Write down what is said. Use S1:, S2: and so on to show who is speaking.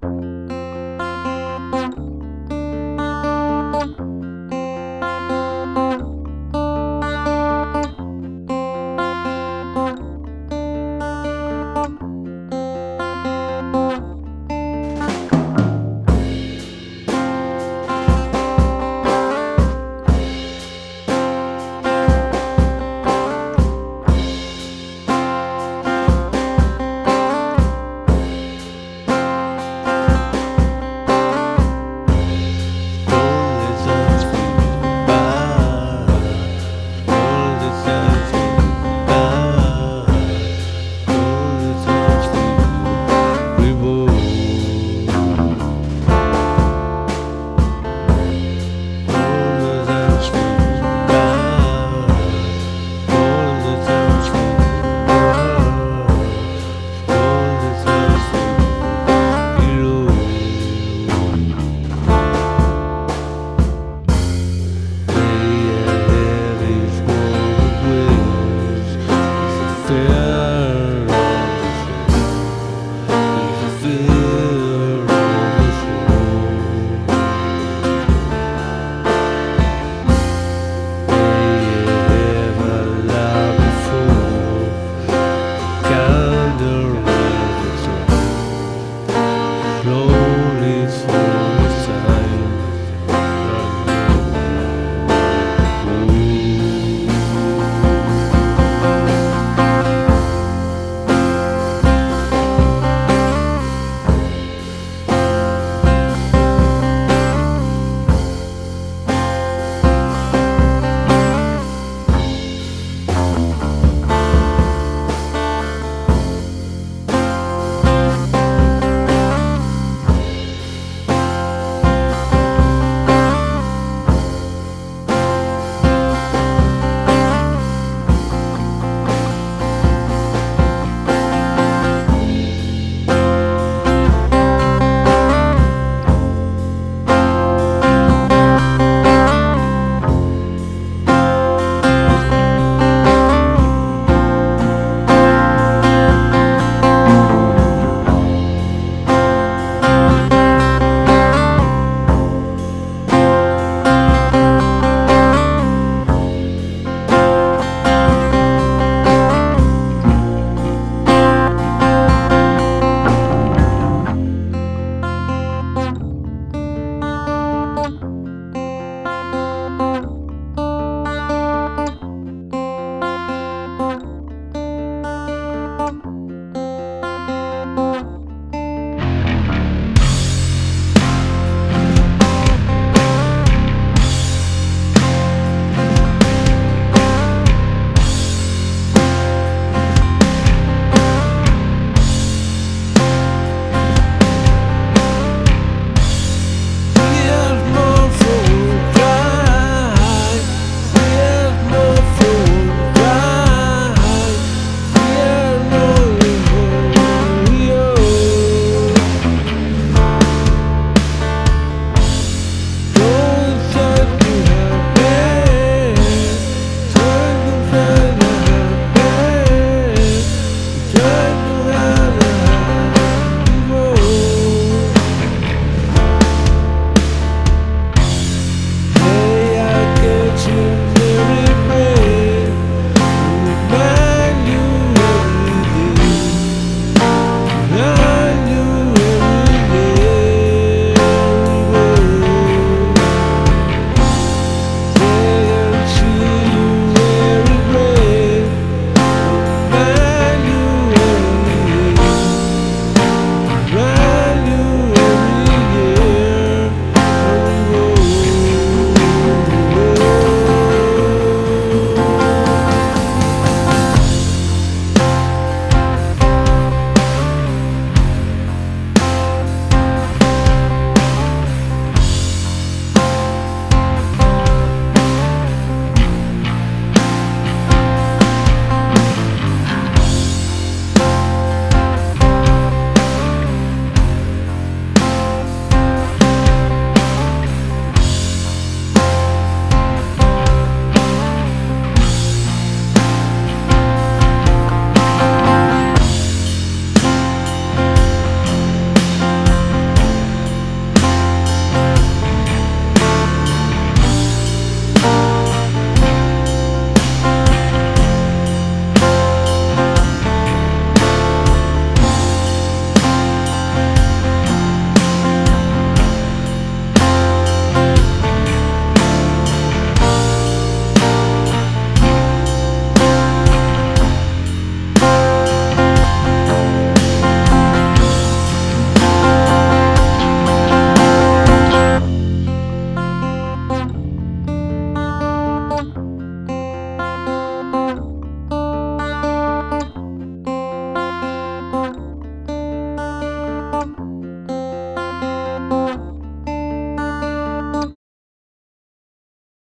S1: Bye.